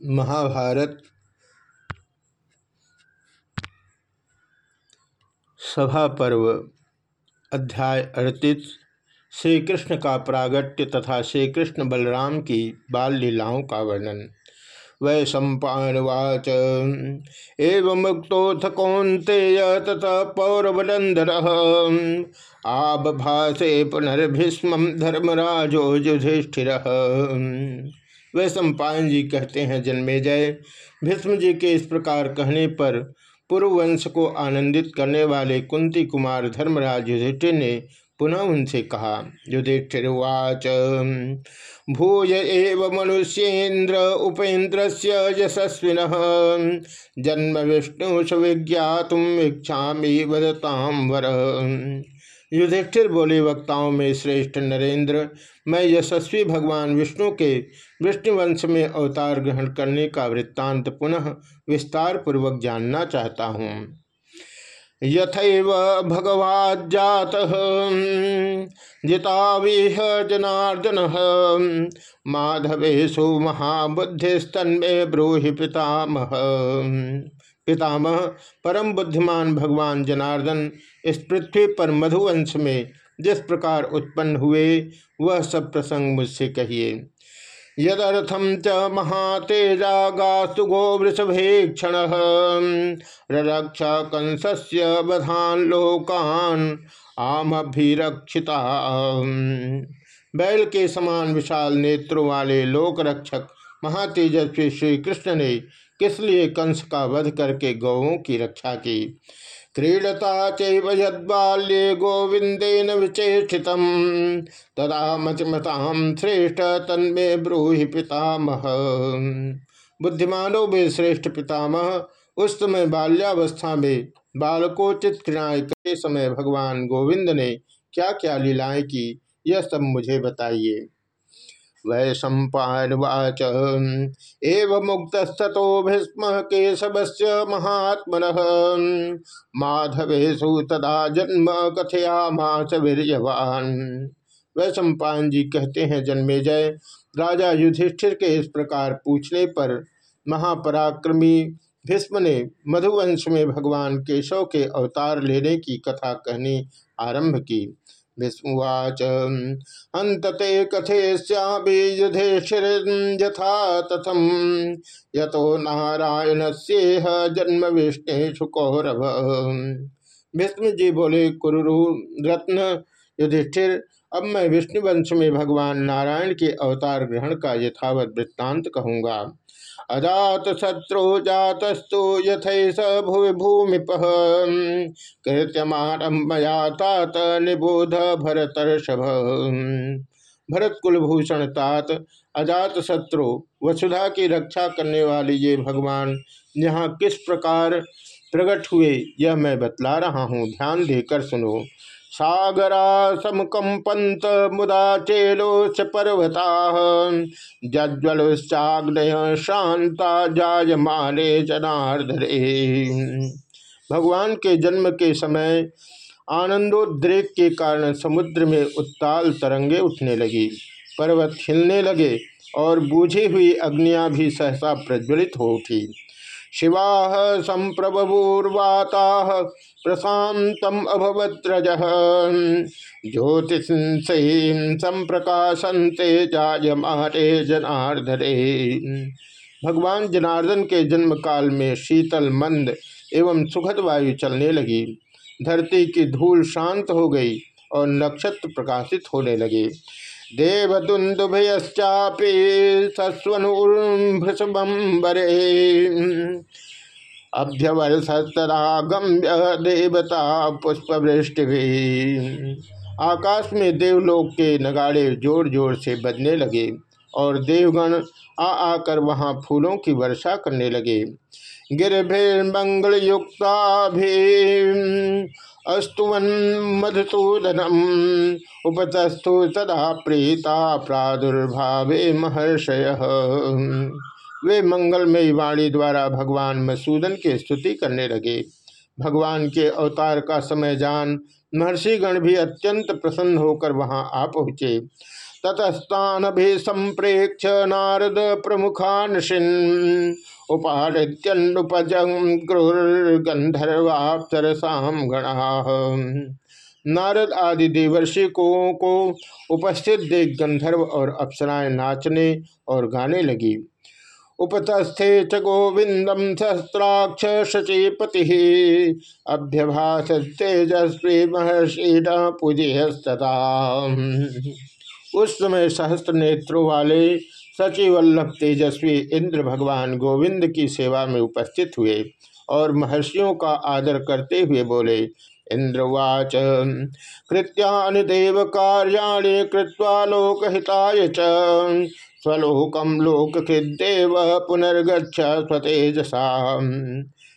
महाभारत सभा पर्व, अध्याय अड़तीस। श्री कृष्ण का प्रागट्य तथा श्री कृष्ण बलराम की बाल लीलाओं का वर्णन। वै सम्पावाच एवं मुक्तोथ कौंतेय तथा पौरवनंदर आबभासे पुनर्भीष्म धर्मराजो युधिष्ठिर वे सम्पायन जी कहते हैं, जन्मे जय। भीष्म जी के इस प्रकार कहने पर पूर्व वंश को आनंदित करने वाले कुंती कुमार धर्मराज युधिष्ठिर ने पुनः उनसे कहा युधिष्ठिर्वाच भूय एव मनुष्येन्द्र उपेन्द्र से यशस्विन। जन्म विष्णु सुविज्ञातुम इच्छा वदताम वर युधिष्ठिर बोले वक्ताओं में श्रेष्ठ नरेंद्र मैं यशस्वी भगवान विष्णु के विष्णुवंश में अवतार ग्रहण करने का वृत्तांत पुनः विस्तार पूर्वक जानना चाहता हूँ। यथैव भगवाजात जितावीह जनार्दन माधवेशु महाबुद्धिस्तन्मे ब्रूहि पितामह। पितामह, परम बुद्धिमान भगवान जनार्दन, इस पृथ्वी पर मधुवंश में जिस प्रकार उत्पन्न हुए, वह सब प्रसंग मुझसे कहिए। यदर्थम च महातेजागास्तु गो वृषभेक्षण रक्ष कंस्य बधान लोकान आमभिरक्षिता। बैल के समान विशाल नेत्रों वाले लोक रक्षक महातेजस्वी श्री कृष्ण ने किस लिए कंस का वध करके गौों की रक्षा की? क्रीडता चद्बाल्ये गोविंदेन विचेषित तदा मचमताम श्रेष्ठ तन्मे ब्रूहि पितामह। बुद्धिमानों में श्रेष्ठ पितामह उस समय बाल्यावस्था में, बालकोचित क्रियाएँ करते समय भगवान गोविंद ने क्या क्या लीलाएँ की, यह सब मुझे बताइए। वै सम्पावाच एव मुक्तस्तो भीस्म केशवस्य महात्मन। माधवेशु तदा जन्म कथयामास वीरवान वै सम्पान जी कहते हैं, जन्मे जय। राजा युधिष्ठिर के इस प्रकार पूछने पर महापराक्रमी भीष्म ने मधुवंश में भगवान केशव के अवतार लेने की कथा कहनी आरंभ की। विस्मुवाच हंतते कथेश्यापि युधेश्वर यथा तथम यतो सेह जन्म विष्णु कौरव। विष्णु जी बोले कुरु रत्न, युधिष्ठिर, अब मैं विष्णु वंश में भगवान नारायण के अवतार ग्रहण का यथावत वृत्तांत कहूँगा। अजात शत्रु जातस्तु यथैस भुवि भूमिप कृत्यमारमया तात निबोध भरतर्षभ। भरत कुलभूषण तात अजात शत्रु वसुधा की रक्षा करने वाली ये भगवान, यहाँ किस प्रकार प्रकट हुए, यह मैं बतला रहा हूँ। ध्यान देकर सुनो। सागरा समकंपंत मुदा चेलोच पर्वता जज्वलुश्चाग्नय शांता जायमाने जनार्दरे भगवान के जन्म के समय आनंदोद्रेक के कारण समुद्र में उत्ताल तरंगे उठने लगी, पर्वत हिलने लगे और बूझी हुई अग्नियाँ भी सहसा प्रज्वलित हो उठी। शिवा संप्रबूर्वाता प्रशांतम अभवत्रज ज्योतिष संप्रकाशंते जायमारे जनार्दरे भगवान जनार्दन के जन्म काल में शीतल, मंद एवं सुखद वायु चलने लगी। धरती की धूल शांत हो गई और नक्षत्र प्रकाशित होने लगे। देवदुन्दुभयश्चापि सस्वनुर्भृषभंबरे अभ्यवर्षस्तरागम्य देवता पुष्पवृष्टि आकाश में देवलोक के नगाड़े ज़ोर ज़ोर से बजने लगे और देवगण आ आकर वहाँ फूलों की वर्षा करने लगे। गिरभिर्मंगल युक्ता भी अस्तुवन मधुसूदनम उपतस्थु सदा प्रीता प्रादुर्भावे महर्षय। वे मंगलमयी वाणी द्वारा भगवान मसूदन की स्तुति करने लगे। भगवान के अवतार का समय जान महर्षिगण भी अत्यंत प्रसन्न होकर वहाँ आ पहुँचे। ततस्तान भी संप्रेक्ष नारद प्रमुखान उपादित्यनुपजंगंधर्वापसरसाम गणा। नारद आदि देवर्षि को, को उपस्थित देख गंधर्व और अप्सराएँ नाचने और गाने लगी। उपतस्थे च गोविंदम सहस्राक्ष शचीपति अभ्यभास तेजस्वी महर्षि पूजयस्तता उस समय सहस्त्र नेत्रों वाले सचिवल्लभ तेजस्वी इंद्र भगवान गोविंद की सेवा में उपस्थित हुए और महर्षियों का आदर करते हुए बोले, इंद्रवाच, कृत्यानि देव कार्याणि कृत्वा लोकहिताय च। स्वलोकम देव पुनर्गछ स्वतेजसा।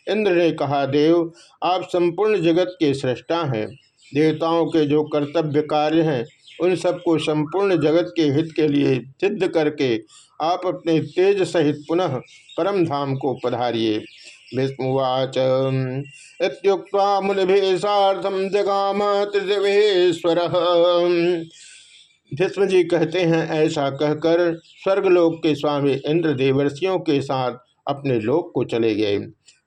इंद्र ने कहा, देव, आप संपूर्ण जगत के सृष्टा हैं। देवताओं के जो कर्तव्य कार्य हैं, उन सबको संपूर्ण जगत के हित के लिए सिद्ध करके आप अपने तेज सहित पुनः परम धाम को पधारिए। विष्णुवाच। इत्युक्त्वा मुनिभेषार्थम जगाम त्रिदेवेश्वर। भीष्म जी कहते हैं, ऐसा कहकर स्वर्गलोक के स्वामी इंद्र देवर्षियों के साथ अपने लोक को चले गए।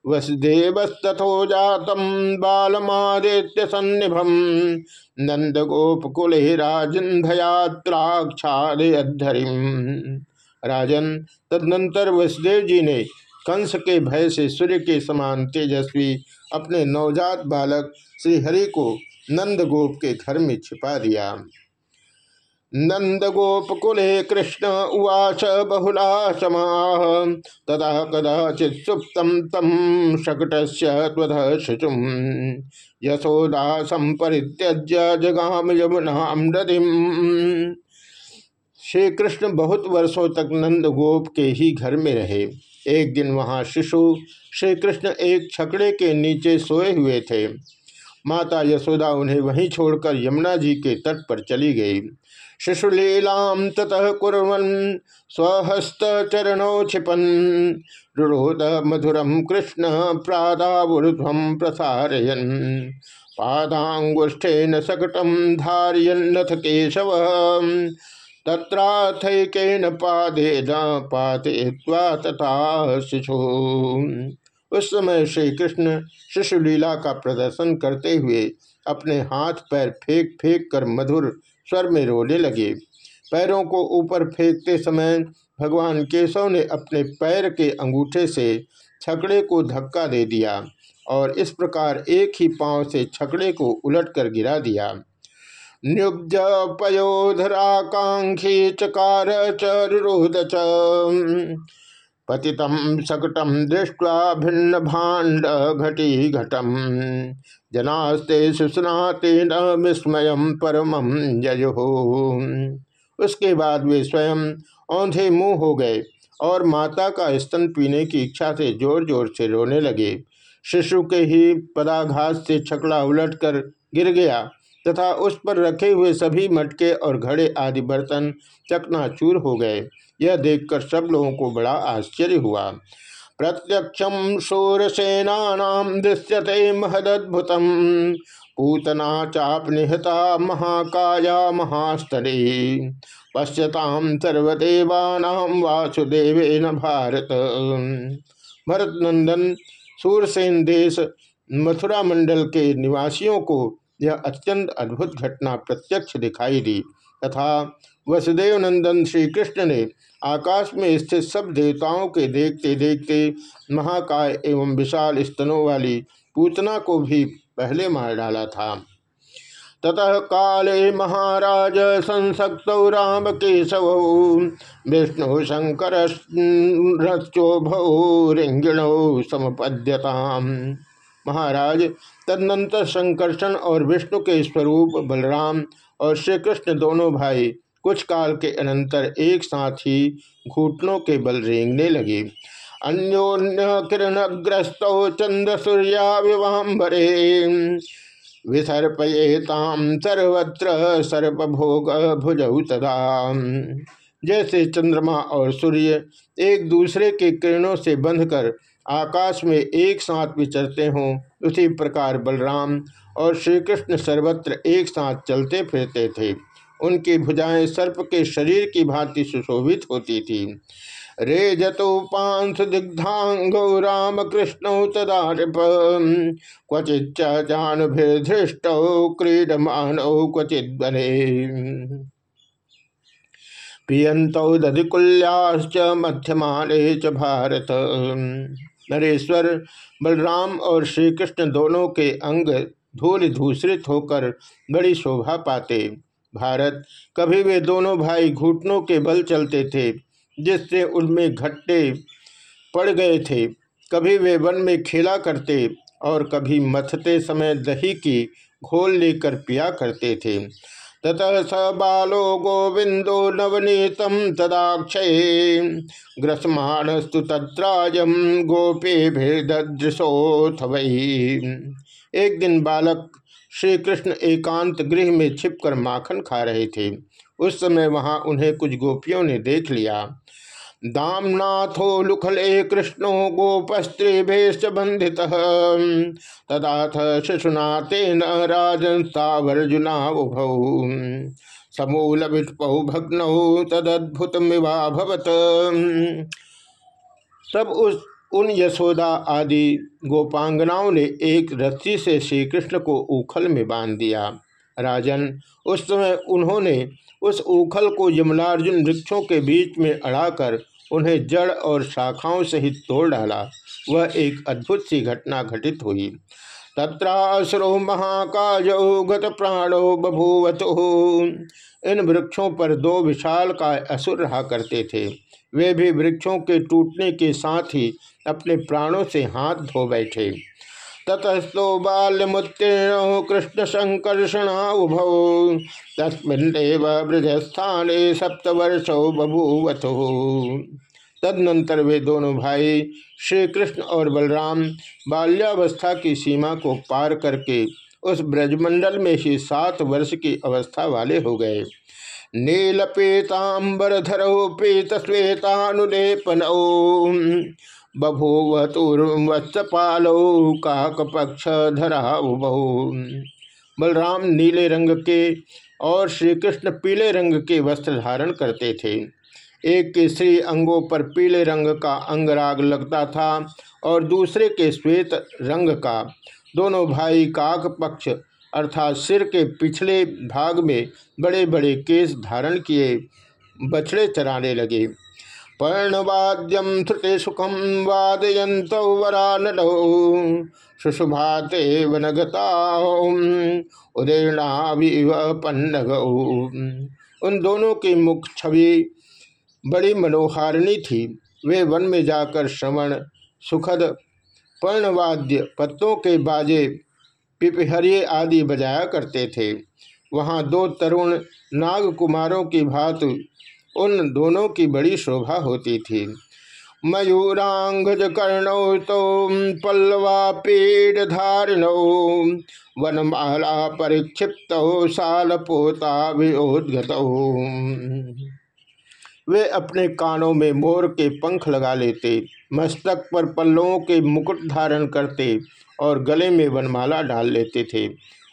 वसुदेवस्तथो जातम बालमादित्य सन्निभम। नंद गोपकुल राजन राजन तदनंतर वसुदेव जी ने कंस के भय से सूर्य के समान तेजस्वी अपने नवजात बालक श्रीहरि को नंद गोप के घर में छिपा दिया। नंदगोपकुले कृष्ण उवाच बहुला समाह तदा कदाचित सुप्तम तम शकट शुचुम यशोदा संपरित्यज्य जगाम यमुना नदीम श्री कृष्ण बहुत वर्षों तक नंद गोप के ही घर में रहे। एक दिन वहाँ शिशु श्री कृष्ण एक छकड़े के नीचे सोए हुए थे। माता यशोदा उन्हें वहीं छोड़कर यमुना जी के तट पर चली गई। शिशुलीलां ततः कुर्वन् स्वहस्तचरणौ क्षिपन् रुरोध मधुरम कृष्ण प्रादावुर्ध्वं प्रसारयन्। पादाङ्गुष्ठेन सकटं धारयन्नथ केशव। तत्राथैकेन पादेन पातयित्वा तथा शिशु। उस समय श्री कृष्ण शिशुलीला का प्रदर्शन करते हुए अपने हाथ पैर फेंक फेंक कर मधुर स्वर में रोने लगे। पैरों को ऊपर फेंकते समय भगवान केशव ने अपने पैर के अंगूठे से छकड़े को धक्का दे दिया और इस प्रकार एक ही पाँव से छकड़े को उलट कर गिरा दिया। न्युब्ज पयोधराकांक्षी चकार चरुद पतितम सकटम दृष्टवा भिन्न भाण्ड घटी घटम जनास्ते सुस्नाते न विस्मय परम जयो उसके बाद वे स्वयं औंधे मुँह हो गए और माता का स्तन पीने की इच्छा से ज़ोर ज़ोर से रोने लगे। शिशु के ही पदाघात से छकड़ा उलटकर गिर गया तथा उस पर रखे हुए सभी मटके और घड़े आदि बर्तन चकनाचूर हो गए। यह देखकर सब लोगों को बड़ा आश्चर्य हुआ। प्रत्यक्षम शूरसेना दृश्यते महदद्भुतम। पूतना चाप निहता महाकाया महास्तरे। पश्यताम सर्वदेवानाम वासुदेव भारत। भरत नंदन सूरसेन देश मथुरा मंडल के निवासियों को यह अत्यंत अद्भुत घटना प्रत्यक्ष दिखाई दी। तथा वसुदेव नंदन श्री कृष्ण ने आकाश में स्थित सब देवताओं के देखते देखते महाकाय एवं विशाल स्तनों वाली पूतना को भी पहले मार डाला था। ततः काले महाराज संसक्त राम केशव विष्णु शंकर रिंगिणो समपद्यता महाराज तदनंतर संकर्षण और विष्णु के स्वरूप बलराम और श्री कृष्ण दोनों भाई कुछ काल के अनंतर एक साथ ही घुटनों के बल रेंगने लगे। अन्योन्य किरणग्रस्त चंद्र सूर्या विवाम्बरे विसर्पयेताम सर्वत्र सर्पभोग भुजौ तदा। जैसे चंद्रमा और सूर्य एक दूसरे के किरणों से बंधकर आकाश में एक साथ विचरते हों, उसी प्रकार बलराम और श्री कृष्ण सर्वत्र एक साथ चलते फिरते थे। उनकी भुजाएँ सर्प के शरीर की भांति सुशोभित होती थी। रे जतो पांस दिग्धांगो राम कृष्ण तदा क्वचित जानुभृष्ट क्रीडमान क्वचित बने। पियंतौ दधिकुल्याश्च मध्यमाने च भारत। नरेश्वर, बलराम और श्री कृष्ण दोनों के अंग धूल धूसरित होकर बड़ी शोभा पाते। भारत। कभी वे दोनों भाई घुटनों के बल चलते थे, जिससे उनमें घट्टे पड़ गए थे। कभी वे वन में खेला करते और कभी मथते समय दही की घोल लेकर पिया करते थे। ततः स बालो गोविंदो नवनीतम तदाक्षय। ग्रसमाणस्तु तत्राजम गोपे भेदृशोथ वही एक दिन बालक श्री कृष्ण एकांत गृह में छिपकर माखन खा रहे थे। उस समय वहाँ उन्हें कुछ गोपियों ने देख लिया। दामनाथो लुखले कृष्णो गोपस्त्रीभेश बंधित तदाथ शिशुना तेन राजन समूल विटपौ भग्नौ तदद्भुत मिवाभवत तब उस उन यशोदा आदि गोपांगनाओं ने एक रस्सी से श्री कृष्ण को उखल में बाँध दिया। राजन, उस समय उन्होंने उस उखल को यमलार्जुन वृक्षों के बीच में अड़ाकर उन्हें जड़ और शाखाओं सहित तोड़ डाला। वह एक अद्भुत सी घटना घटित हुई। तत्रासुरो महाकाजो गत प्राणो बभूवत। इन वृक्षों पर दो विशाल का असुर रहा करते थे। वे भी वृक्षों के टूटने के साथ ही अपने प्राणों से हाथ धो बैठे। ततस्तो बाल्यमुत्तीर्ण कृष्ण संकर्षणा उभौ तस्मिन्नेव ब्रजस्थाने सप्तवर्षो बभूवथु तदनंतर वे दोनों भाई श्री कृष्ण और बलराम बाल्यावस्था की सीमा को पार करके उस ब्रजमंडल में ही सात वर्ष की अवस्था वाले हो गए। नीलपेतांबरधरो पीत श्वेतानुलेपन बभूवतुर्वत्सपालो काक पक्ष धरा बहु। बलराम नीले रंग के और श्री कृष्ण पीले रंग के वस्त्र धारण करते थे। एक के श्री अंगों पर पीले रंग का अंगराग लगता था और दूसरे के श्वेत रंग का। दोनों भाई काक पक्ष अर्थात सिर के पिछले भाग में बड़े बड़े केस धारण किए, बछड़े चराने लगे। पर्णवाद्यम श्रुते सुखम वादयंत वरानलो। सुशुभाते वनगता उदयनाविव पन्नग। उन दोनों की मुख छवि बड़ी मनोहारिणी थी। वे वन में जाकर श्रवण, सुखद, पर्णवाद्य पत्तों के बाजे पिपहरिये आदि बजाया करते थे। वहाँ दो तरुण नाग कुमारों की भांति उन दोनों की बड़ी शोभा होती थी। मयूरांगज कर्णौ तो पल्लवा पीड धारणौ वनमाला परिक्षिप्त साल पोता विोदगत वे अपने कानों में मोर के पंख लगा लेते, मस्तक पर पल्लों के मुकुट धारण करते और गले में वनमाला डाल लेते थे।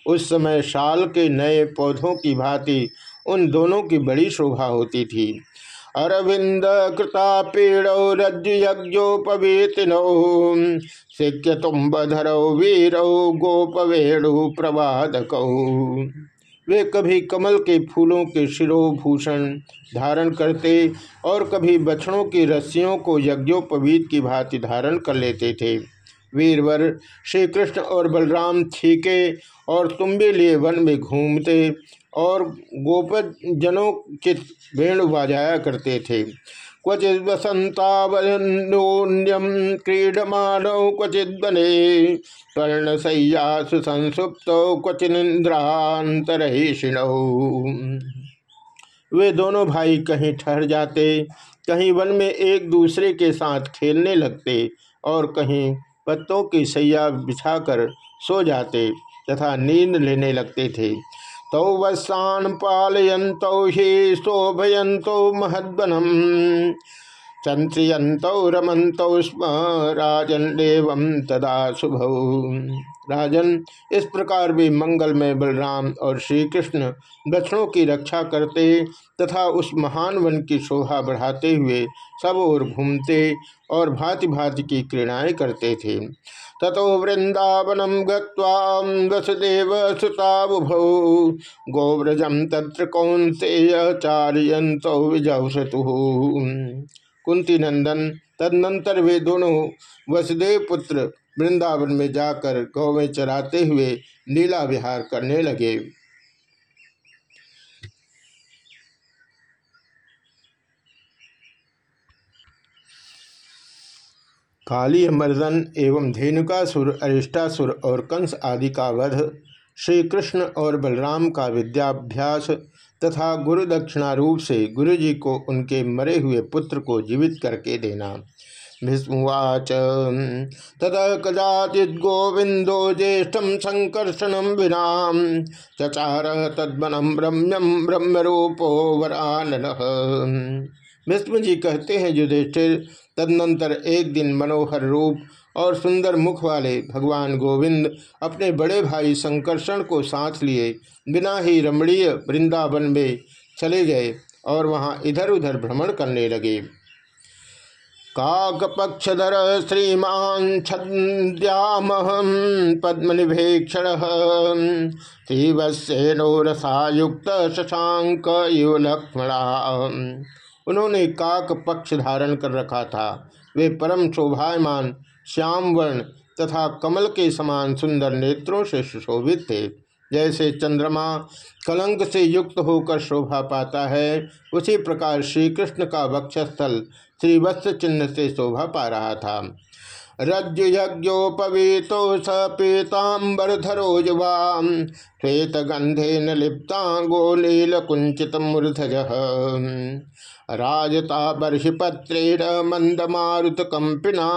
उस समय शाल के नए पौधों की भांति उन दोनों की बड़ी शोभा होती थी। अरविंद कृता पीड़ो रज्जु यज्ञोपवीतिनो सिक्य तुम्बधरो वीरो, गोपवेणु, प्रवादक। वे कभी कमल के फूलों के शिरोभूषण धारण करते और कभी बछड़ों की रस्सियों को यज्ञोपवीत की भांति धारण कर लेते थे। वीरवर श्री कृष्ण और बलराम छीके और तुम तुम्बे लिए वन में घूमते और गोपजनों के वेणु बजाया करते थे। क्वचित वसंतावन्योन्यम क्रीडमानौ बने कर्णशय्यासु संसुप्त क्वचिनिंद्रांतरहिषिण वे दोनों भाई कहीं ठहर जाते, कहीं वन में एक दूसरे के साथ खेलने लगते और कहीं पत्तों की सैया बिछाकर सो जाते तथा नींद लेने लगते थे। तौ तो वत्सान पालयंतौ ही शोभयंतो महद्वनम संत्रियंतौ रमंतौ स्म राजन देव तदा शुभ। राजन, इस प्रकार भी मंगल में बलराम और श्री कृष्ण दक्षिणों की रक्षा करते तथा उस महान वन की शोभा बढ़ाते हुए सब ओर घूमते और भांति भांति की क्रीड़ाएँ करते थे। ततो वृंदावनम गसुदेव सुताबुभौ गोव्रजम तत्र कौंतेय चार्यंत विजौसतु कुंती नंदन, तदनंतर वे दोनों वसुदेव पुत्र वृंदावन में जाकर गौवें चराते हुए लीला विहार करने लगे। काली मर्दन एवं धेनुकासुर, अरिष्टासुर और कंस आदि का वध श्री कृष्ण और बलराम का विद्याभ्यास तथा गुरु दक्षिणा रूप से गुरु जी को उनके मरे हुए पुत्र को जीवित करके देना। भीष्मवाच ततः कदाचिद्गोविंदो ज्येष्ठम संकर्षण विना चचार तद्वनम रम्यम ब्रह्मरूपो वरानन। भीष्म जी कहते हैं, युधिष्ठिर, तदनंतर एक दिन मनोहर रूप और सुंदर मुख वाले भगवान गोविंद अपने बड़े भाई संकर्षण को साथ लिए, बिना ही रमणीय वृंदावन में चले गए और वहाँ इधर उधर भ्रमण करने लगे। काकपक्षधर श्रीमान छद्यामहम पद्मनिभेक्षण श्रीवत्सेनो रसायुक्त शशांक इव लक्ष्मणा। उन्होंने काक पक्ष धारण कर रखा था। वे परम शोभायमान श्याम वर्ण तथा कमल के समान सुंदर नेत्रों से सुशोभित थे। जैसे चंद्रमा कलंक से युक्त होकर शोभा पाता है, उसी प्रकार श्री कृष्ण का वक्षस्थल श्रीवत्स चिन्ह से शोभा पा रहा था। रज्जु यज्ञोपवीतो स पीताम्बरधरोजवाम श्वेत गंधे न लिप्तांगो नील कुंचित मूर्धज राजता बर्षिपत्रेण मंदमारुत कंपिना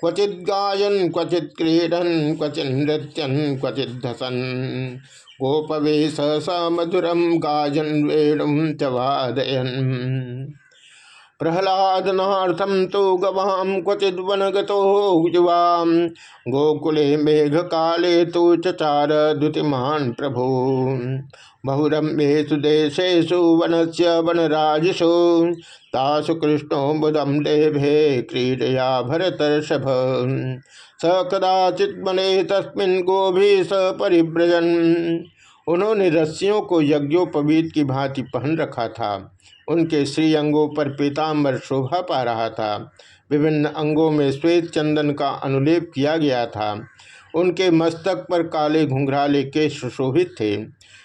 क्वचित गायन क्वचित क्रीडन क्वचित नृत्यन क्वचित धसन। मधुरम गायन वेणुम च वादयन। प्रहलादनाथम तो गवाम क्वचिद वन गुजवाम गोकुले मेघ काले तो चचार द्युतिमान प्रभु। बहुरम्येषु देशेषु वनस्य वनराजसु। तासु कृष्णो बुधम देभे क्रीडया भरतर्षभ। स कदाचित मने तस्मिन् गोभी स परिव्रजन। उन्होंने रस्सियों को यज्ञोपवीत की भांति पहन रखा था। उनके श्री अंगों पर पीताम्बर शोभा पा रहा था। विभिन्न अंगों में श्वेत चंदन का अनुलेप किया गया था। उनके मस्तक पर काले घुंघराले के सुशोभित थे।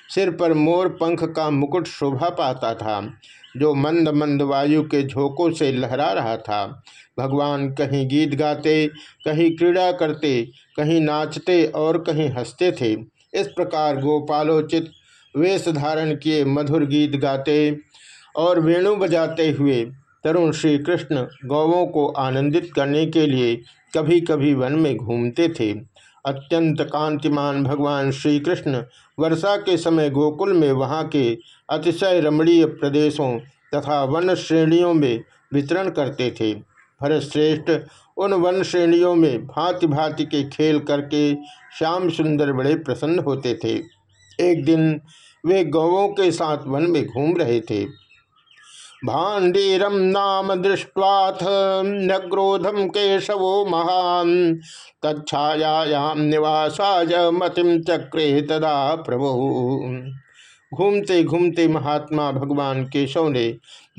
सिर पर मोर पंख का मुकुट शोभा पाता था, जो मंद मंद वायु के झोंकों से लहरा रहा था। भगवान कहीं गीत गाते, कहीं क्रीड़ा करते, कहीं नाचते और कहीं हँसते थे। इस प्रकार गोपालोचित वेश धारण किए मधुर गीत गाते और वेणु बजाते हुए तरुण श्री कृष्ण गौवों को आनंदित करने के लिए कभी कभी वन में घूमते थे। अत्यंत कांतिमान भगवान श्री कृष्ण वर्षा के समय गोकुल में वहाँ के अतिशय रमणीय प्रदेशों तथा वन श्रेणियों में वितरण करते थे। भरतश्रेष्ठ उन वन श्रेणियों में भांति भांति के खेल करके श्याम सुंदर बड़े प्रसन्न होते थे। एक दिन वे गौवों के साथ वन में घूम रहे थे। भाण्डीरम नाम दृष्ट्वाथ न्रोधम केशवो महान। तछायाम निवासाय मतिम चक्रे तदा प्रभु। घूमते घूमते महात्मा भगवान केशव ने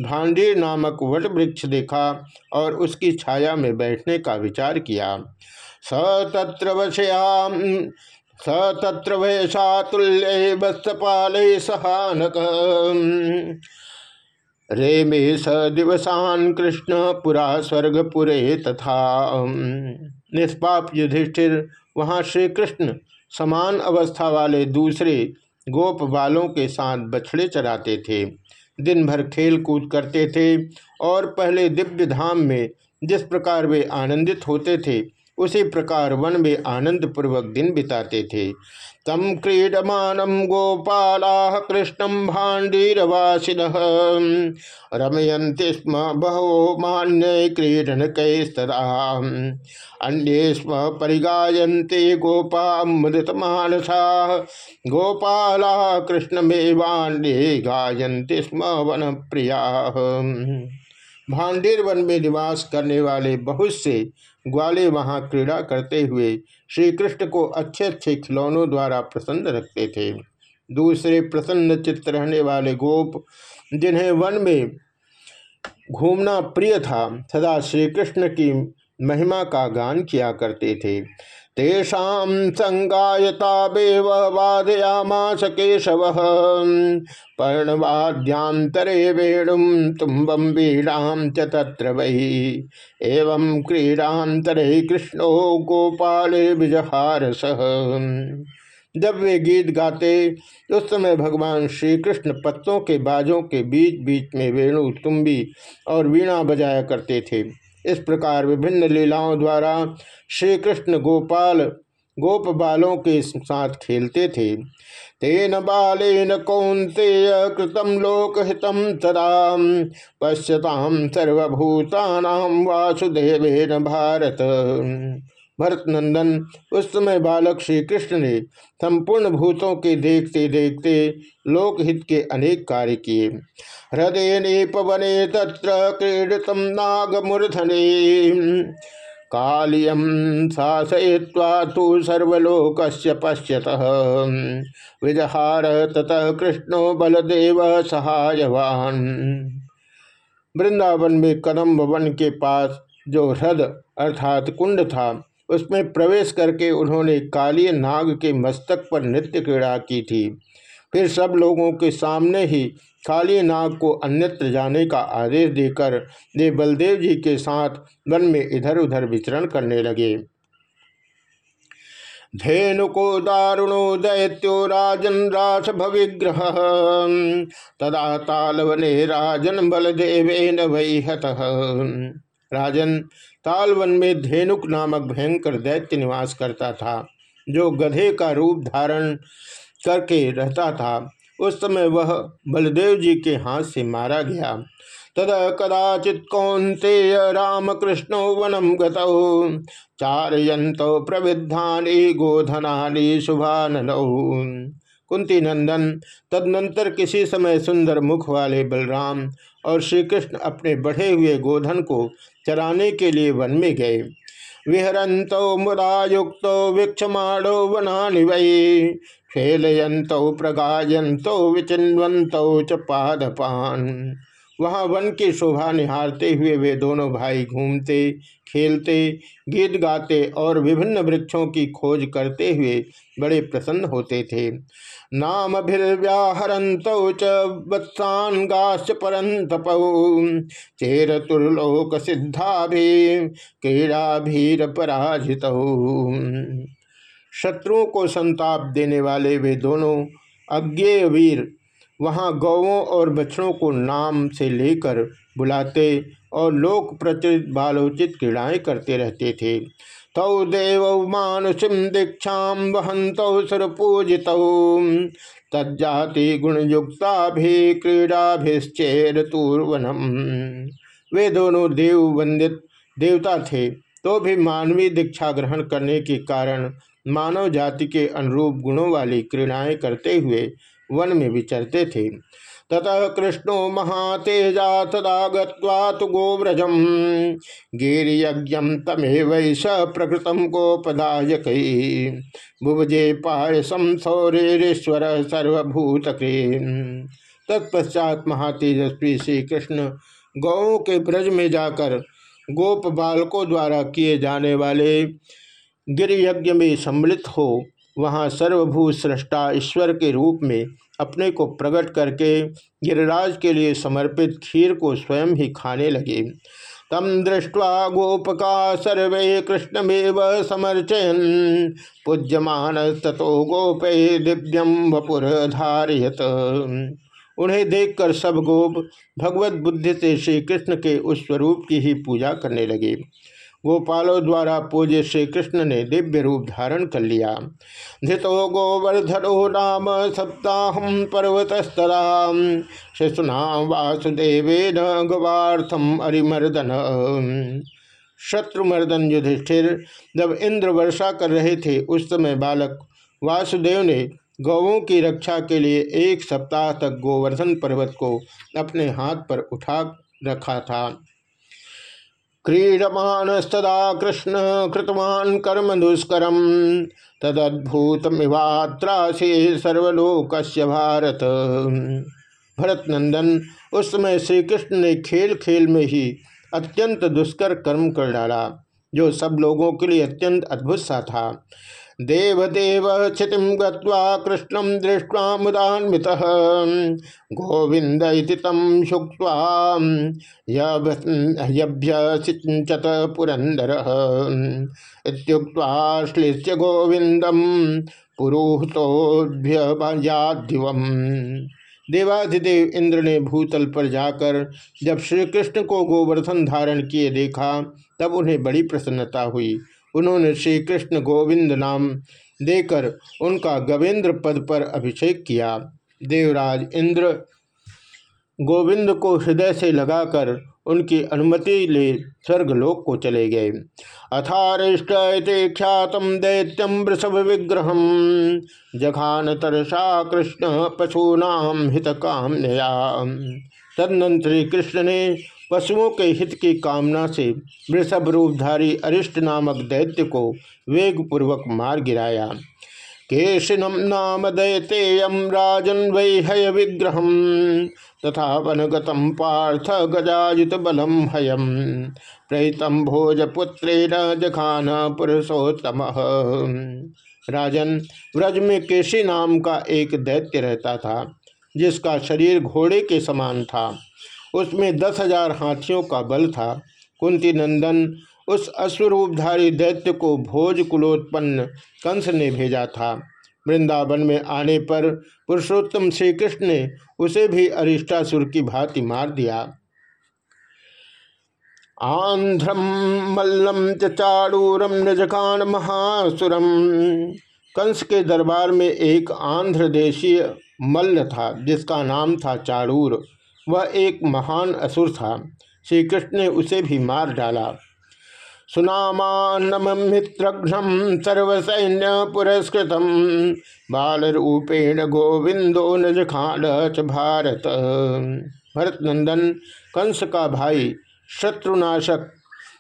भांडीर नामक वट वृक्ष देखा और उसकी छाया में बैठने का विचार किया। स तत्र वशयाम स तत्र वैशातुल्य वत्सपाल सहानक। रे मे स दिवसान कृष्ण पुरा स्वर्गपुरे तथा। निष्पाप युधिष्ठिर, वहाँ श्री कृष्ण समान अवस्था वाले दूसरे गोप बालों के साथ बछड़े चराते थे। दिन भर खेल कूद करते थे और पहले दिव्य धाम में जिस प्रकार वे आनंदित होते थे उसी प्रकार वन में आनंद पूर्वक दिन बिताते थे। तम क्रीडमानम गोपाला कृष्णम भाण्डीरवासिन। रमयंती स्म बहवो मान्य क्रीडन कैस्तदा अन्ये स्म परिगायन्ते गोपामृत मानसा गोपाला कृष्ण कृष्णमेवान्ये गायन्ति स्म वन प्रिया भांडेर वन में निवास करने वाले बहुत से ग्वाले वहाँ क्रीड़ा करते हुए श्री कृष्ण को अच्छे अच्छे खिलौनों द्वारा प्रसन्न रखते थे। दूसरे प्रसन्न चित्त रहने वाले गोप, जिन्हें वन में घूमना प्रिय था, सदा श्री कृष्ण की महिमा का गान किया करते थे। तेषां संगायतावेव वादयामास केशव। पर्णवाद्यांतरे वेणुम तुम्बम वीणाम च तत्र वही एवं क्रीडातरे कृष्णो गोपाले विजहारस। जब वे गीत गाते, उस समय भगवान श्री कृष्ण पत्तों के बाजों के बीच बीच में वेणु, तुम्बी और वीणा बजाया करते थे। इस प्रकार विभिन्न लीलाओं द्वारा श्री कृष्ण गोपाल गोप बालों के साथ खेलते थे। तेन बालेन कौंते कृतम लोकहितम तदा पश्यताम सर्वभूतानाम वासुदेवेन भारत। भरत नंदन उस समय बालक श्री कृष्ण ने संपूर्ण भूतों के देखते देखते लोकहित के अनेक कार्य किए। हृदय ने पवने तत्र क्रीडतम नागमूर्धने। कालियम शासय्वा तो सर्वलोक पश्यत। विजहार ततः कृष्णो बलदेव सहायवान। वृंदावन में कदम वन के पास जो ह्रद अर्थात कुंड था उसमें प्रवेश करके उन्होंने काली नाग के मस्तक पर नृत्य क्रीड़ा की थी। फिर सब लोगों के सामने ही काली नाग को अन्यत्र जाने का आदेश देकर वे बलदेव जी के साथ वन में इधर उधर विचरण करने लगे। धेनुको दारुणो दैत्यो राजन रास भविग्रह। तदा तालवने राजन बलदेवेन वही राजन तालवन में धेनुक नामक भयंकर दैत्य निवास करता था, जो गधे का रूप धारण करके रहता था। उस समय वह बलदेव जी के हाथ से मारा गया। तद कदाचित कौंते राम कृष्ण वनम गारयंत प्रविधानी गोधनानी शुभाननौ। कुंती नंदन तदनंतर किसी समय सुंदर मुख वाले बलराम और श्री कृष्ण अपने बढ़े हुए गोधन को चराने के लिए वन में गए। विहरंतो मुदायुक्त वीक्षमाणो वना वै। खेलयंत प्रगायंत विचिन्वंत च पादपान। वहाँ वन की शोभा निहारते हुए वे दोनों भाई घूमते, खेलते, गीत गाते और विभिन्न वृक्षों की खोज करते हुए बड़े प्रसन्न होते थे। नाम व्याहरत वत्सान गाश्च परंतपौ चेरतुर्लोक सिद्धा भी क्रीड़ा भीर पराजित। शत्रुओं को संताप देने वाले वे दोनों अज्ञेय वीर वहाँ गौवों और बछड़ों को नाम से लेकर बुलाते और लोक प्रचलित बालोचित क्रीड़ाएँ करते रहते थे। तौ देव मानुषिम दीक्षा वहंत सुरपूजित तज्जाति गुणयुक्ता भी क्रीड़ाभिश्चेर तूर्वनम वे दोनों देव वंदित देवता थे तो भी मानवीय दीक्षा ग्रहण करने के कारण मानव जाति के अनुरूप गुणों वाली क्रीड़ाएँ करते हुए वन में विचरते थे। ततः कृष्णो महातेजा तदा गु गोव्रजम। गिरियज्ञम तमे वैश प्रकृतम गोपदायक भुवजे पायसम सौरेश्वर सर्वभूत तत्पश्चात महातेजस्वी श्री कृष्ण गौों के ब्रज में जाकर गोप बालकों द्वारा किए जाने वाले गिरियज्ञ में सम्मिलित हो। वहाँ सर्वभूत सृष्टा ईश्वर के रूप में अपने को प्रकट करके गिरिराज के लिए समर्पित खीर को स्वयं ही खाने लगे। तम दृष्टवा गोपका सर्वे कृष्णमेव समर्चयन। पूज्यमान तथो गोपे दिव्यम वपुर धारियत उन्हें देखकर सब गोप भगवत बुद्धि से श्री कृष्ण के उस स्वरूप की ही पूजा करने लगे। गोपालों द्वारा पूज्य श्री कृष्ण ने दिव्य रूप धारण कर लिया। धृतो गोवर्धनो नाम सप्ताह पर्वतस्तरा। शिशुना वासुदेवेन गवार्थम अरिमर्दन। शत्रुमर्दन युधिष्ठिर, जब इंद्र वर्षा कर रहे थे, उस समय बालक वासुदेव ने गौों की रक्षा के लिए एक सप्ताह तक गोवर्धन पर्वत को अपने हाथ पर उठा रखा था। क्रीडमानस्तदा कृष्ण कृतवान कर्म दुष्करम तदद्भुतमिवात्रासी सर्वलोक भारत। भरत नंदन उस समय श्री कृष्ण ने खेल खेल में ही अत्यंत दुष्कर कर्म कर डाला, जो सब लोगों के लिए अत्यंत अद्भुत सा था। देवदेव स्थिति गत्वा कृष्णम दृष्ट्वा मुदान्वित। गोविंद तम शुक्वा पुरंदर इत्युक्त्वा गोविंदम पुरोहतोभ्यदिवम देवाधिदेव इंद्र ने भूतल पर जाकर जब श्री कृष्ण को गोवर्धन धारण किए देखा, तब उन्हें बड़ी प्रसन्नता हुई। उन्होंने श्री कृष्ण गोविंद नाम देकर उनका गवेंद्र पद पर अभिषेक किया। देवराज इंद्र गोविंद को हृदय से लगाकर उनकी अनुमति ले स्वर्गलोक को चले गए। अथारिष्ट ख्यात दैत्यम वृषभ विग्रह जघान तरसा कृष्ण पशूनाम हित काम तदनंतर कृष्ण ने पशुओं के हित की कामना से वृषभ रूपधारी अरिष्ट नामक दैत्य को वेग पूर्वक मार गिराया। केशिनम नाम दैतेयम राजन हय विग्रह तथा वनगतम पार्थ गजायुत बलम हयम। प्रहितम भोजपुत्रेण जखान पुरुषोत्तम। राजन व्रज में केशी नाम का एक दैत्य रहता था, जिसका शरीर घोड़े के समान था। उसमें दस हज़ार हाथियों का बल था। कुंती नंदन उस अश्वरूपधारी दैत्य को भोज कुलोत्पन्न कंस ने भेजा था। वृंदावन में आने पर पुरुषोत्तम श्री कृष्ण ने उसे भी अरिष्टासुर की भांति मार दिया। आंध्रम, मल्लम चाड़ूरम नजकान, महासुरम। कंस के दरबार में एक आंध्र देशीय मल्ल था, जिसका नाम था चाड़ूर। वह एक महान असुर था। श्री कृष्ण ने उसे भी मार डाला। सुनामान्नमित्रघ्नम सर्वसैन्य पुरस्कृत बाल रूपेण गोविंदो नज खाड़ भारत। भरत नंदन कंस का भाई शत्रुनाशक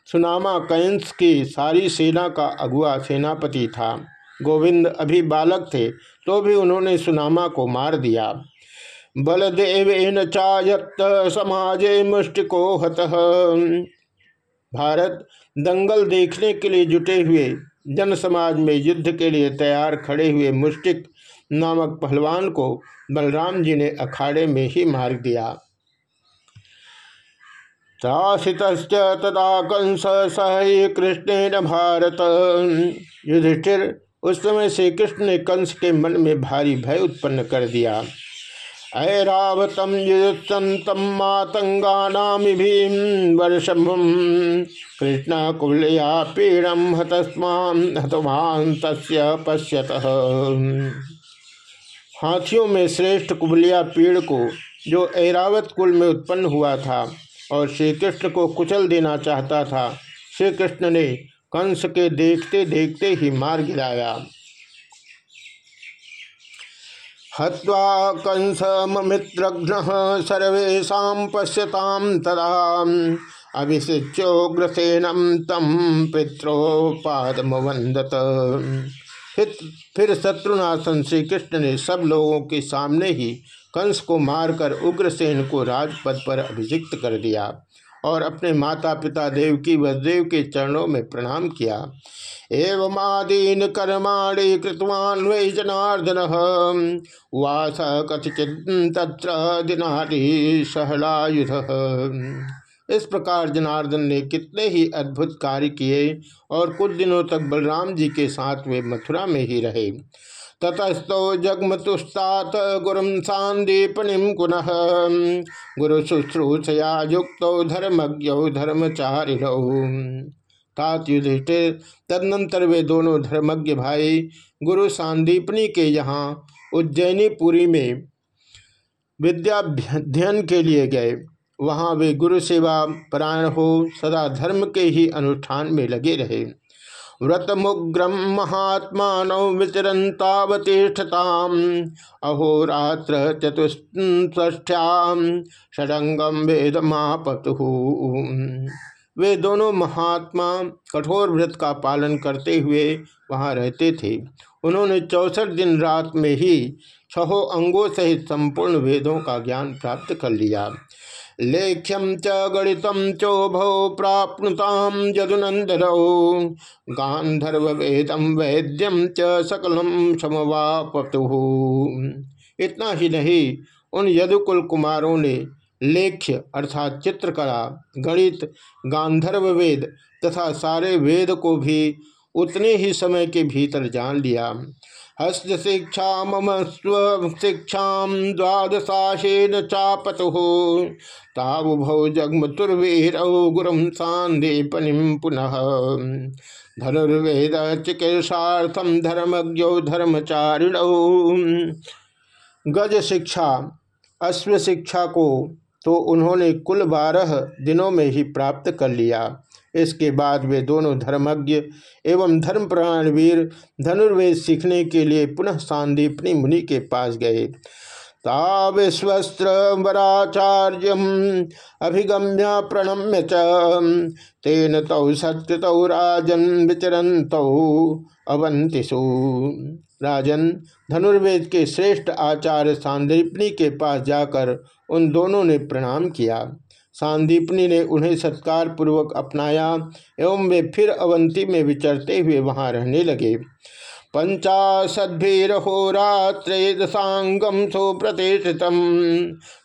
सुनामा कंस की सारी सेना का अगुआ सेनापति था। गोविंद अभी बालक थे तो भी उन्होंने सुनामा को मार दिया। बलदेवेन चायत समाजे मुष्टिको हत। भारत दंगल देखने के लिए जुटे हुए जन समाज में युद्ध के लिए तैयार खड़े हुए मुष्टिक नामक पहलवान को बलराम जी ने अखाड़े में ही मार दिया। तदा कंस सह कृष्ण भारत। युधिष्ठिर उस समय श्री कृष्ण ने कंस के मन में भारी भय उत्पन्न कर दिया। ऐरावतम युत्सतम मातंगानामिभीम वर्षम कृष्ण कुलया पीड़म हतस्मान हतवान तस्य पश्यत। हाथियों में श्रेष्ठ कुबलिया पीड़ को, जो ऐरावत कुल में उत्पन्न हुआ था और श्री कृष्ण को कुचल देना चाहता था श्री कृष्ण ने कंस के देखते देखते ही मार गिराया। हवा कंस मित्रघ्न सर्वेशा पश्यताम तदा अभिषिच्योग्रसेनम तम पित्रोपादमवंदत फिर शत्रुनाशन श्री कृष्ण ने सब लोगों के सामने ही कंस को मारकर उग्रसेन को राजपद पर अभिषिक्त कर दिया और अपने माता पिता देवकी व देव के चरणों में प्रणाम किया। एवं आदीन कर्माणि कृतवान वै जनार्दन। वास कथिचित तत्र दिनादि सहलायुध इस प्रकार जनार्दन ने कितने ही अद्भुत कार्य किए और कुछ दिनों तक बलराम जी के साथ वे मथुरा में ही रहे। ततस्तो जगमतुस्तात गुरु सांदीपनिम पुनः। गुरु शुश्रूषया युक्त धर्मज्ञ धर्मचारिण। तात युधिष्ठिर, तदनंतर वे दोनों धर्मज्ञ भाई गुरु सांदीपनी के यहाँ उज्जैनीपुरी में विद्याध्ययन के लिए गए। वहाँ वे गुरु सेवा परायण हो, सदा धर्म के ही अनुष्ठान में लगे रहे। व्रत व्रतमुग्रम महात्मा विचरतावतिष्ठताम अहोरात्र चतुष्ठ्याम षडंगम वेद मापतु वे दोनों महात्मा कठोर व्रत का पालन करते हुए वहाँ रहते थे। उन्होंने चौसठ दिन रात में ही छहों अंगों सहित संपूर्ण वेदों का ज्ञान प्राप्त कर लिया। लेख्यम च गणित चोभौ प्राप्नुताम यदुनंदरौ गांधर्व वेदम वैद्यम च सकलम समवापतु। इतना ही नहीं, उन यदुकुल कुमारों ने लेख्य अर्थात चित्रकला, गणित, गांधर्व वेद तथा सारे वेद को भी उतने ही समय के भीतर जान लिया। हस्त शिक्षा मम स्व शिक्षा द्वादशाशेन चापतु। तावुभौ जगमतुर्वीरौ गुरुम सांदीपनिम पुनः। धनुर्वेद चिकित्सार्थम धर्मज्ञो धर्मचारिण। गज शिक्षा अश्व शिक्षा को तो उन्होंने कुल बारह दिनों में ही प्राप्त कर लिया। इसके बाद वे दोनों धर्मज्ञ एवं धर्म प्राणवीर धनुर्वेद सीखने के लिए पुनः सांदीपनी मुनि के पास गए। ता अभिगम्य प्रणम्य च। तेन तौ सत्य तौ राजन तौ अवंतिषु राजन धनुर्वेद के श्रेष्ठ आचार्य सांदीपनी के पास जाकर उन दोनों ने प्रणाम किया। सांदीपनी ने उन्हें सत्कार पूर्वक अपनाया एवं वे फिर अवंती में विचरते हुए वहाँ रहने लगे। पंचाशद्भिहोरात्रेदसांगम सुप्रतिष्ठित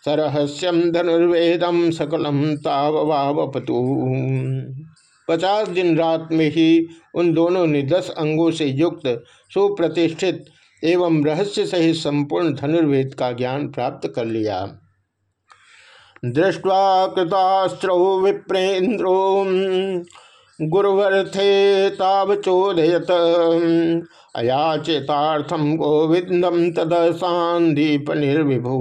सरहस्यम धनुर्वेदम सकलम तावपतु पचास दिन रात में ही उन दोनों ने दस अंगों से युक्त, सुप्रतिष्ठित एवं रहस्य सहित संपूर्ण धनुर्वेद का ज्ञान प्राप्त कर लिया। दृष्ट्वा कृतास्त्रौ विप्रेन्द्रो गुरुवर्थे तावचोदयत अयाचेतार्थम गोविंदम तद सांदीप निर्विभु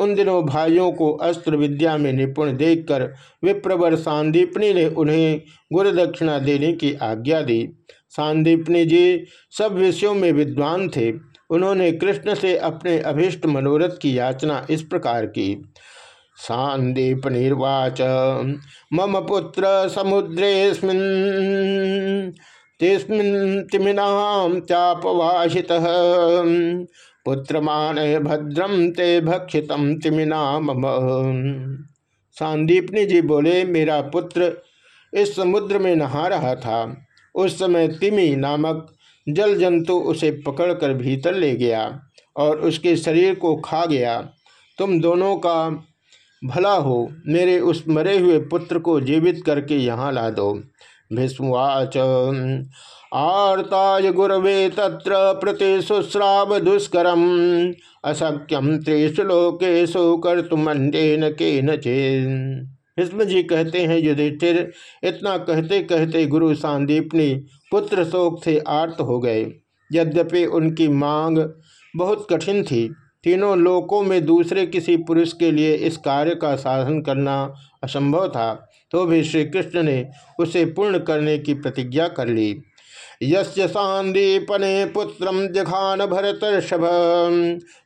उन दिनों भाइयों को अस्त्र विद्या में निपुण देखकर विप्रवर सांदीपनी ने उन्हें गुरु दक्षिणा देने की आज्ञा दी। सांदीपनी जी सब विषयों में विद्वान थे। उन्होंने कृष्ण से अपने अभिष्ट मनोरथ की याचना इस प्रकार की। सांदीप निर्वाच मम पुत्र समुद्रेस्मिन् तिमिनाम चापवाशितः पुत्रमान भद्रम ते भक्षितम तिमिना मम। सांदीपनी जी बोले, मेरा पुत्र इस समुद्र में नहा रहा था। उस समय तिमि नामक जल जंतु उसे पकड़कर भीतर ले गया और उसके शरीर को खा गया। तुम दोनों का भला हो। मेरे उस मरे हुए पुत्र को जीवित करके यहाँ ला दो। भीष्मवाच आर्ताय गुरवे तत्र प्रति शुश्राव दुष्करम। अशक्यम त्रिशु लोकेशु कर तुमंडेन के भीष्म जी कहते हैं, युधिष्ठिर, इतना कहते कहते गुरु सांदीपनी पुत्र शोक से आर्त हो गए। यद्यपि उनकी मांग बहुत कठिन थी, तीनों लोकों में दूसरे किसी पुरुष के लिए इस कार्य का साधन करना असंभव था तो भी श्री कृष्ण ने उसे पूर्ण करने की प्रतिज्ञा कर ली। सांदीपने पुत्र जघान भरतर्षभ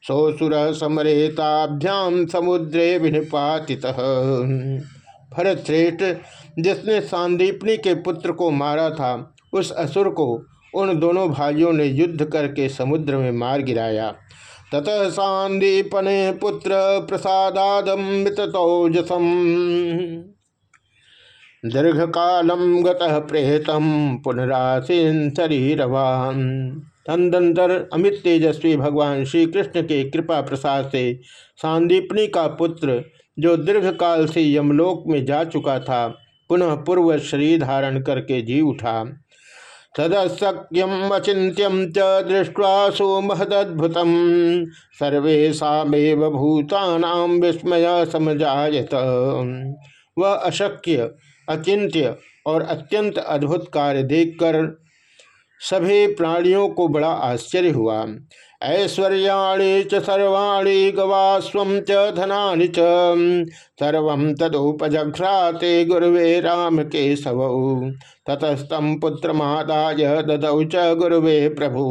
सोसुर समरेताभ्याम समुद्रे विनिपाति भरत श्रेष्ठ, जिसने सांदीपनी के पुत्र को मारा था, उस असुर को उन दोनों भाइयों ने युद्ध करके समुद्र में मार गिराया। ततः सांदीपने पुत्र प्रसादादम प्रसादादमितौजसम दीर्घ कालम गेतम पुनरासीन शरीरवान। तदंतर अमित तेजस्वी भगवान श्री कृष्ण के कृपा प्रसाद से सांदीपनी का पुत्र, जो दीर्घ काल से यमलोक में जा चुका था, पुनः पूर्व शरीर धारण करके जी उठा। तदस्यम अचिंत्यम च दृष्ट्वा सुमहदद्भुत सर्वेशा भूतानाम विस्मय वह अशक्य अचिंत्य और अत्यंत अद्भुत कार्य देखकर सभी प्राणियों को बड़ा आश्चर्य हुआ। ऐश्वर्याणी च सर्वाणी गवास्व च धनानि च। सर्व तदुपजघ्राते गुरुवे राम केशव ततस्तम पुत्र महादाय ददौ च गुरुवे प्रभु।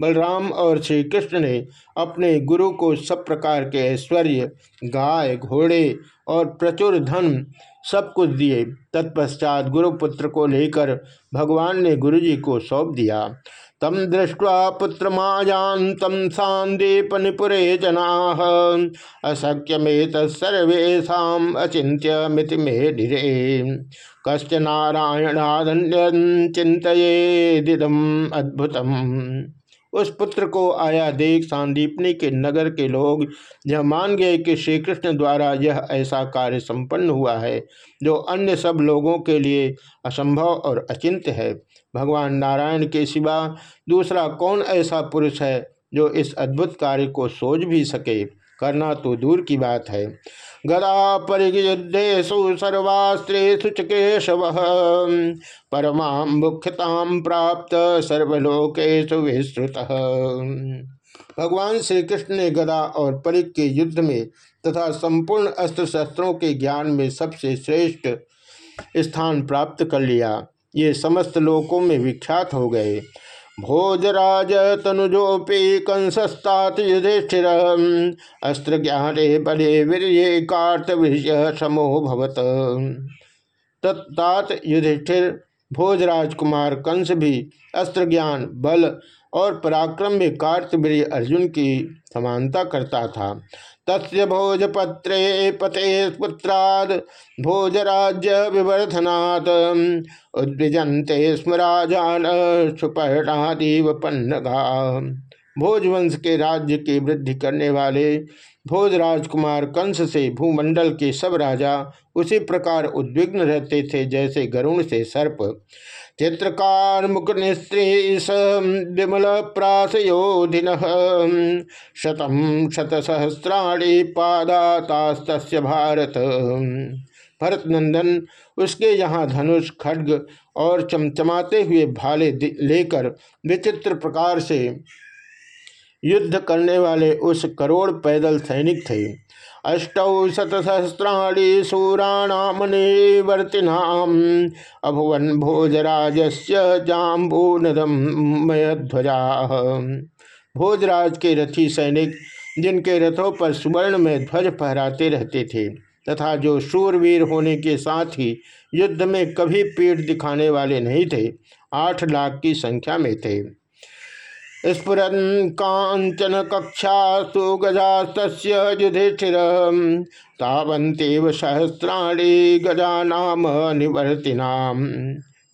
बलराम और श्री कृष्ण ने अपने गुरु को सब प्रकार के ऐश्वर्य, गाय, घोड़े और प्रचुर धन सब कुछ दिए। तत्पश्चात गुरुपुत्र को लेकर भगवान ने गुरुजी को सौंप दिया। तम दृष्टवा पुत्र मायांतम सांदीप निपुरे जना। अशक्य में तत्सर्वेशा अचिंत्य मिति मेढिरे कश्च नारायणाधन्य चिंत अद्भुतम। उस पुत्र को आया देख सांदीपनी के नगर के लोग यह मान गए कि श्री कृष्ण द्वारा यह ऐसा कार्य संपन्न हुआ है, जो अन्य सब लोगों के लिए असंभव और अचिंत है। भगवान नारायण के सिवा दूसरा कौन ऐसा पुरुष है, जो इस अद्भुत कार्य को सोच भी सके? करना तो दूर की बात है। गदा परियुद्धेशु सर्वास्त्रेषु च केशव परमा मुख्यताम प्राप्त सर्वलोकेशु विस्तृत। भगवान श्री कृष्ण ने गदा और परिक के युद्ध में तथा संपूर्ण अस्त्र शस्त्रों के ज्ञान में सबसे श्रेष्ठ स्थान प्राप्त कर लिया। ये समस्त लोकों में विख्यात हो गए। भोजराज तनुजोपी कंसस्तात युधिष्ठिर अस्त्र ज्ञाने बले वीर कार्तवीर्य समो भवत तत्तात युधिष्ठिर भोजराज कुमार कंस भी अस्त्र ज्ञान बल और पराक्रम में कार्तवीर अर्जुन की समानता करता था। तस्य भोजपत्रे पते पुत्राद भोजराज्य विवर्धनात् उद्विजंते स्म राजान सुपर्णादीव पन्नगा। भोजवंश के राज्य की वृद्धि करने वाले भोज राजकुमार कंस से भूमंडल के सब राजा उसी प्रकार उद्विग्न रहते थे जैसे गरुण से सर्प। चित्रकार मुकुनिस्त्री विमल प्रासयोधिन शतम शतसहस्राणी पादातास्त भारत। भरत नंदन उसके यहाँ धनुष, खड्ग और चमचमाते हुए भाले लेकर विचित्र प्रकार से युद्ध करने वाले उस करोड़ पैदल सैनिक थे। अष्टौ शतसहस्राणी शूराणामनिवर्तिनाम अभुवन भोजराजस्य जाम्बूनदमयध्वजा भोजराज के रथी सैनिक, जिनके रथों पर सुवर्ण में ध्वज फहराते रहते थे, तथा जो शूरवीर होने के साथ ही युद्ध में कभी पीठ दिखाने वाले नहीं थे, आठ लाख की संख्या में थे। स्फुरन कांचन कक्षासु गजास्त युधिष्ठिर तावंतेव सहस्राणी गजा नाम निवर्तिनाम।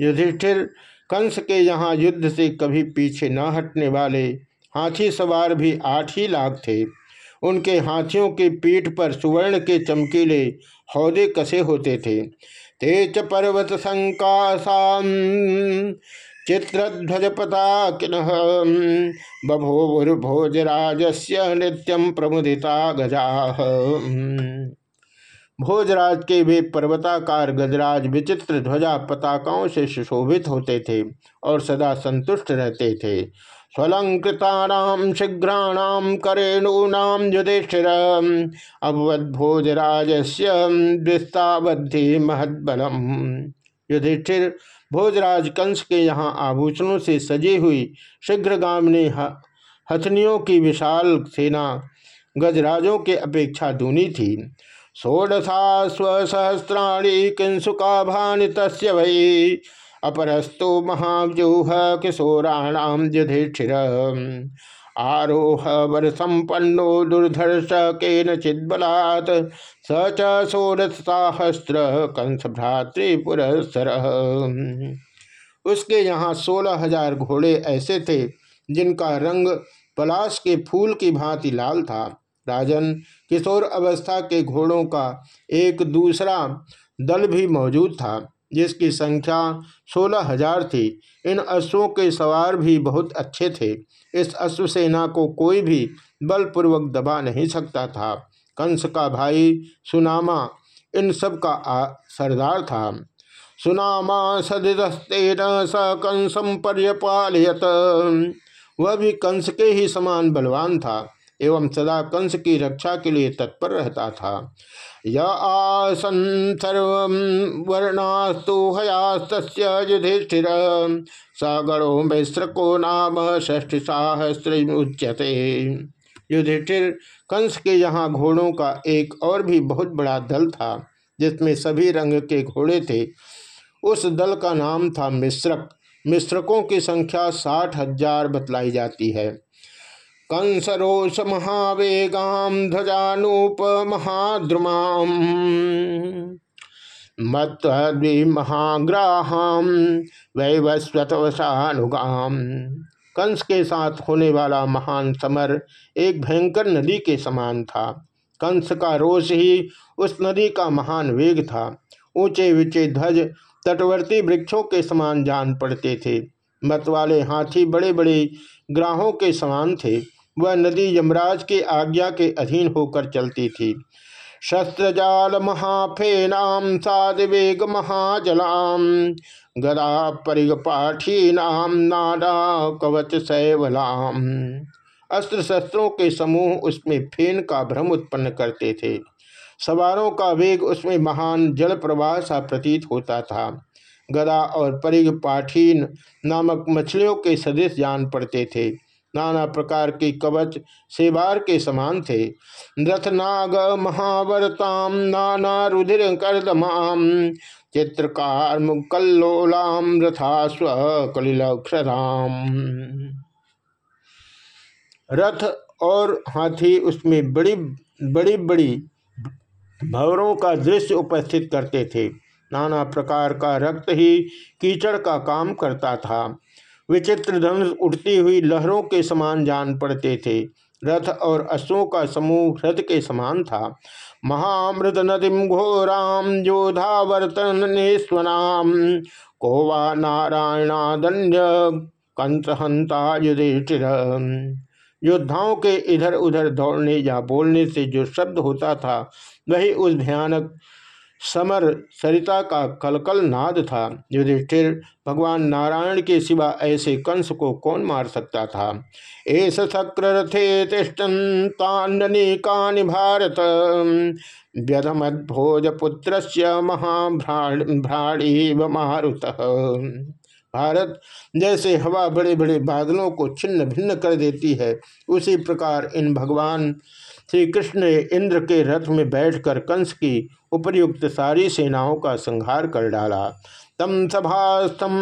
युधिष्ठिर, कंस के यहाँ युद्ध से कभी पीछे न हटने वाले हाथी सवार भी आठ ही लाख थे। उनके हाथियों के पीठ पर सुवर्ण के चमकीले हौदे कसे होते थे। तेज पर्वत संकाशाम चित्रध्वज पताकिन बभोवुर्भोजराज से नित्यम प्रमुदिता गजा भोजराज के वे पर्वताकार गजराज विचित्र ध्वजा पताकाओं से सुशोभित होते थे और सदा संतुष्ट रहते थे। स्वलंकृतानाम शीघ्राणाम करेणूनाम युधिष्ठिर अभवद्भोजराज से विस्तावद्धि महदबलम। युधिष्ठिर भोजराज कंस के यहाँ आभूषणों से सजी हुई शीघ्रगामिनी हथनियों की विशाल सेना गजराजों के अपेक्षा दूनी थी। षोडशा स्वसहस्राणी किंसुका भान तस्य वही अपरस्तु महाव्यूह किशोराणाम युधिष्ठिर आरोह वर संपन्नो दुर्धर्ष के चिदबलात् स चोरसाहस्त्र कंस भ्रातृपुरस्तर उसके यहाँ सोलह हज़ार घोड़े ऐसे थे, जिनका रंग पलाश के फूल की भांति लाल था। राजन, किशोर अवस्था के घोड़ों का एक दूसरा दल भी मौजूद था, जिसकी संख्या सोलह हज़ार थी। इन अश्वों के सवार भी बहुत अच्छे थे। इस अश्वसेना को कोई भी बलपूर्वक दबा नहीं सकता था। कंस का भाई सुनामा इन सब का सरदार था। सुनामा सदिदस्तेन स कंसम पर्यपालयत। वह भी कंस के ही समान बलवान था। एवं सदा कंस की रक्षा के लिए तत्पर रहता था। य आसन सर्व वर्णास्तु हयास्त युधिष्ठिर। सगणो मिश्र को नाम ष्ठी सहस्त्र उच्यते। युधिष्ठिर, कंस के यहाँ घोड़ों का एक और भी बहुत बड़ा दल था, जिसमें सभी रंग के घोड़े थे। उस दल का नाम था मिश्रक। मिश्रकों की संख्या साठ हज़ार बतलाई जाती है। कंसरोष महावेगाम ध्वजानूप महाद्रुमाम मत्वी महाग्राहम वैवस्वतवसानुगाम कंस के साथ होने वाला महान समर एक भयंकर नदी के समान था। कंस का रोष ही उस नदी का महान वेग था। ऊँचे ऊँचे ध्वज तटवर्ती वृक्षों के समान जान पड़ते थे। मत वाले हाथी बड़े बड़े ग्राहों के समान थे। वह नदी यमराज के आज्ञा के अधीन होकर चलती थी। शस्त्र शस्त्रजाल महाफेनाम सादिवेग महाजलाम, गदा परिगपाठी नाम, नाडा कवच सैवलाम। अस्त्र शस्त्रों के समूह उसमें फेन का भ्रम उत्पन्न करते थे। सवारों का वेग उसमें महान जल प्रवाह सा प्रतीत होता था। गदा और परिग पाठीन नामक मछलियों के सदृश जान पड़ते थे। नाना प्रकार के कवच सेवार के समान थे। रथनाग महावरताम, नाना रुधिर कर्दमाम चित्रकार मुकल्लोलाम रथास्व कलिलक्षराम। रथ और हाथी उसमें बड़ी बड़ी बड़ी भवरों का दृश्य उपस्थित करते थे। नाना प्रकार का रक्त ही कीचड़ का काम करता था। विचित्र धनुष उठती हुई लहरों के समान जान पड़ते थे। रथ और अश्वों का समूह रथ के समान था। महामृत नदीम घोराम योधावर्तन स्वनाम। कोवा नारायणादंड कंसहंता युधिष्ठिर। योद्धाओं के इधर उधर दौड़ने या बोलने से जो शब्द होता था, वही उस भयानक समर सरिता का कलकल नाद था। युधिष्ठिर भगवान नारायण के सिवा ऐसे कंस को कौन मार सकता था? एस शक्र रथे तिष्ठन्तान्यनेकानि भारत। व्यधमद्भोजपुत्र महाभ्राड़ी मारुत। भारत जैसे हवा बड़े बड़े बादलों को छिन्न भिन्न कर देती है, उसी प्रकार इन भगवान श्री कृष्ण ने इंद्र के रथ में बैठकर कंस की उपयुक्त सारी सेनाओं का संहार कर डाला। तम सभास्तम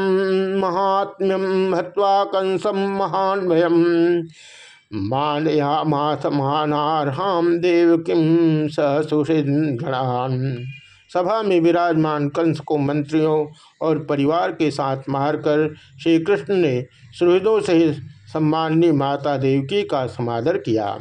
महात्म्यम हत्वा कंसम महान भयम मानया माथ मानारहाम देव किम ससुषिगणान सभा में विराजमान कंस को मंत्रियों और परिवार के साथ मारकर श्री कृष्ण ने सुहृदों सहित सम्माननी माता देवकी का समादर किया।